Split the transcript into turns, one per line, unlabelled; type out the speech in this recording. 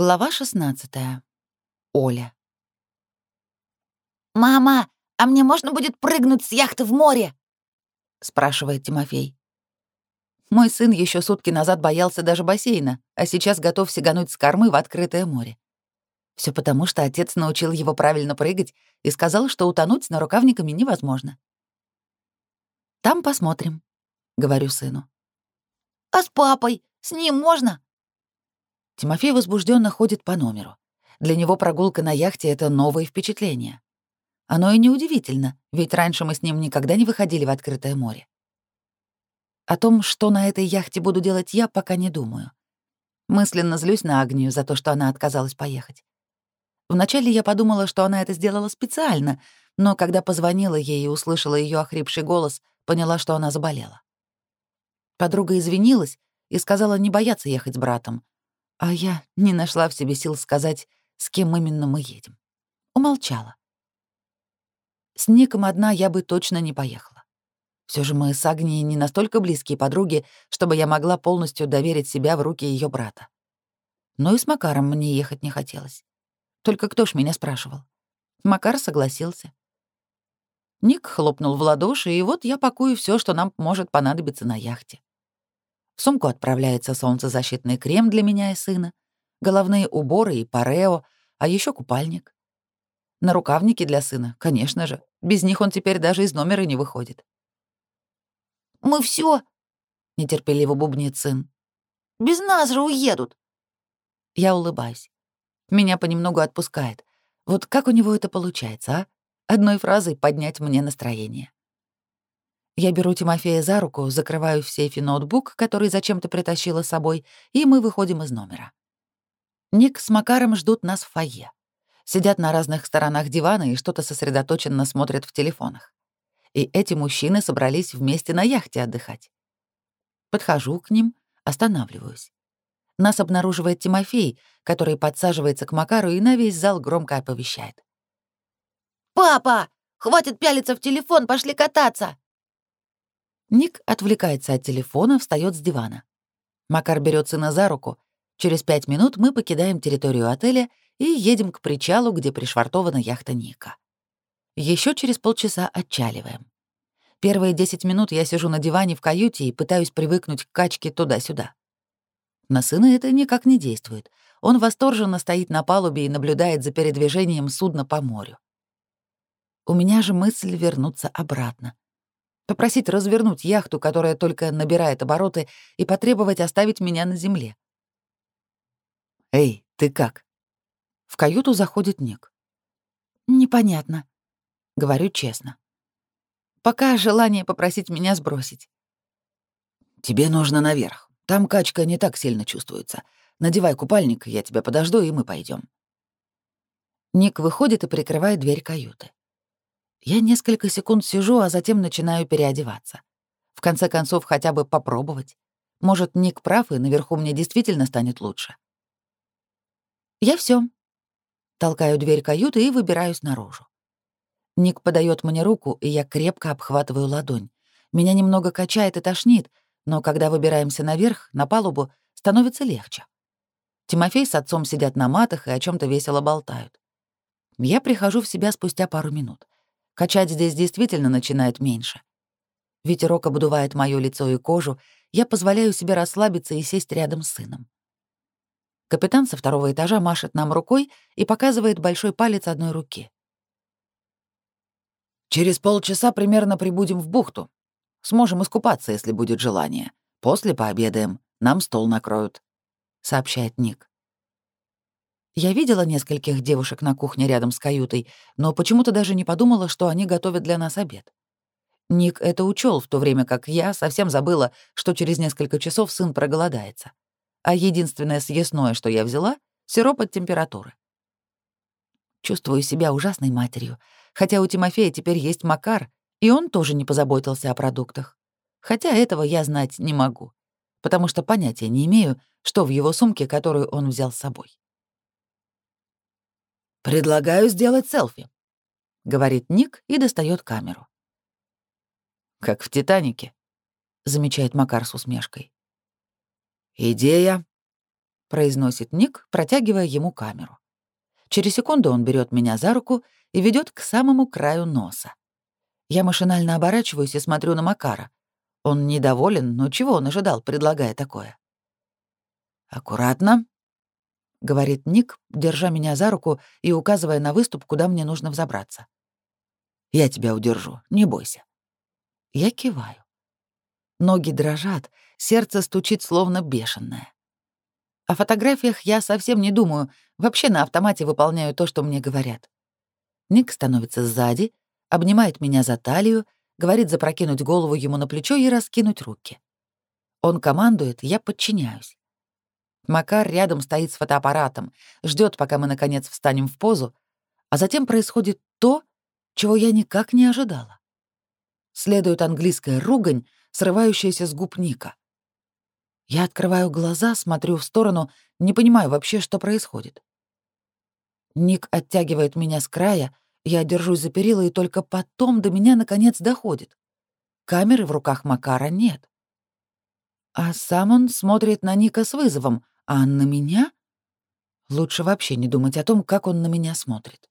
Глава 16. Оля.
«Мама, а мне можно будет прыгнуть с яхты в море?»
— спрашивает Тимофей. Мой сын еще сутки назад боялся даже бассейна, а сейчас готов сигануть с кормы в открытое море. Все потому, что отец научил его правильно прыгать и сказал, что утонуть с нарукавниками невозможно. «Там посмотрим», — говорю сыну.
«А с папой? С ним можно?»
Тимофей возбужденно ходит по номеру. Для него прогулка на яхте — это новое впечатление. Оно и неудивительно, ведь раньше мы с ним никогда не выходили в открытое море. О том, что на этой яхте буду делать я, пока не думаю. Мысленно злюсь на Агнию за то, что она отказалась поехать. Вначале я подумала, что она это сделала специально, но когда позвонила ей и услышала ее охрипший голос, поняла, что она заболела. Подруга извинилась и сказала не бояться ехать с братом, а я не нашла в себе сил сказать, с кем именно мы едем. Умолчала. С Ником одна я бы точно не поехала. Все же мы с Агнией не настолько близкие подруги, чтобы я могла полностью доверить себя в руки ее брата. Но и с Макаром мне ехать не хотелось. Только кто ж меня спрашивал? Макар согласился. Ник хлопнул в ладоши, и вот я пакую все, что нам может понадобиться на яхте. В сумку отправляется солнцезащитный крем для меня и сына, головные уборы и парео, а еще купальник. На рукавники для сына, конечно же. Без них он теперь даже из номера не выходит.
«Мы все,
нетерпеливо бубнит сын.
«Без нас же уедут!»
Я улыбаюсь. Меня понемногу отпускает. Вот как у него это получается, а? Одной фразой поднять мне настроение. Я беру Тимофея за руку, закрываю в сейфе ноутбук, который зачем-то притащила с собой, и мы выходим из номера. Ник с Макаром ждут нас в фойе. Сидят на разных сторонах дивана и что-то сосредоточенно смотрят в телефонах. И эти мужчины собрались вместе на яхте отдыхать. Подхожу к ним, останавливаюсь. Нас обнаруживает Тимофей, который подсаживается к Макару и на весь зал громко оповещает.
«Папа, хватит пялиться в телефон, пошли кататься!»
Ник отвлекается от телефона, встает с дивана. Макар берет сына за руку. Через пять минут мы покидаем территорию отеля и едем к причалу, где пришвартована яхта Ника. Еще через полчаса отчаливаем. Первые 10 минут я сижу на диване в каюте и пытаюсь привыкнуть к качке туда-сюда. На сына это никак не действует. Он восторженно стоит на палубе и наблюдает за передвижением судна по морю. У меня же мысль вернуться обратно попросить развернуть яхту, которая только набирает обороты, и потребовать оставить меня на земле. «Эй, ты как?» В каюту заходит Ник. «Непонятно», — говорю честно. «Пока желание попросить меня сбросить». «Тебе нужно наверх. Там качка не так сильно чувствуется. Надевай купальник, я тебя подожду, и мы пойдем. Ник выходит и прикрывает дверь каюты. Я несколько секунд сижу, а затем начинаю переодеваться. В конце концов, хотя бы попробовать. Может, Ник прав, и наверху мне действительно станет лучше. Я все. Толкаю дверь каюты и выбираюсь наружу. Ник подает мне руку, и я крепко обхватываю ладонь. Меня немного качает и тошнит, но когда выбираемся наверх, на палубу, становится легче. Тимофей с отцом сидят на матах и о чем то весело болтают. Я прихожу в себя спустя пару минут. Качать здесь действительно начинает меньше. Ветерок обдувает моё лицо и кожу, я позволяю себе расслабиться и сесть рядом с сыном. Капитан со второго этажа машет нам рукой и показывает большой палец одной руки. «Через полчаса примерно прибудем в бухту. Сможем искупаться, если будет желание. После пообедаем, нам стол накроют», — сообщает Ник. Я видела нескольких девушек на кухне рядом с каютой, но почему-то даже не подумала, что они готовят для нас обед. Ник это учел, в то время как я совсем забыла, что через несколько часов сын проголодается. А единственное съестное, что я взяла — сироп от температуры. Чувствую себя ужасной матерью, хотя у Тимофея теперь есть Макар, и он тоже не позаботился о продуктах. Хотя этого я знать не могу, потому что понятия не имею, что в его сумке, которую он взял с собой. «Предлагаю сделать селфи», — говорит Ник и достает камеру. «Как в «Титанике», — замечает Макар с усмешкой. «Идея. — произносит Ник, протягивая ему камеру. Через секунду он берет меня за руку и ведет к самому краю носа. Я машинально оборачиваюсь и смотрю на Макара. Он недоволен, но чего он ожидал, предлагая такое? «Аккуратно», — говорит Ник, держа меня за руку и указывая на выступ, куда мне нужно взобраться. «Я тебя удержу, не бойся». Я киваю. Ноги дрожат, сердце стучит словно бешеное. О фотографиях я совсем не думаю, вообще на автомате выполняю то, что мне говорят. Ник становится сзади, обнимает меня за талию, говорит запрокинуть голову ему на плечо и раскинуть руки. Он командует, я подчиняюсь. Макар рядом стоит с фотоаппаратом, ждет, пока мы, наконец, встанем в позу, а затем происходит то, чего я никак не ожидала. Следует английская ругань, срывающаяся с губ Ника. Я открываю глаза, смотрю в сторону, не понимаю вообще, что происходит. Ник оттягивает меня с края, я держусь за перила, и только потом до меня наконец доходит. Камеры в руках Макара нет. А сам он смотрит на Ника с вызовом, а на меня? Лучше вообще не думать о том, как он на меня смотрит.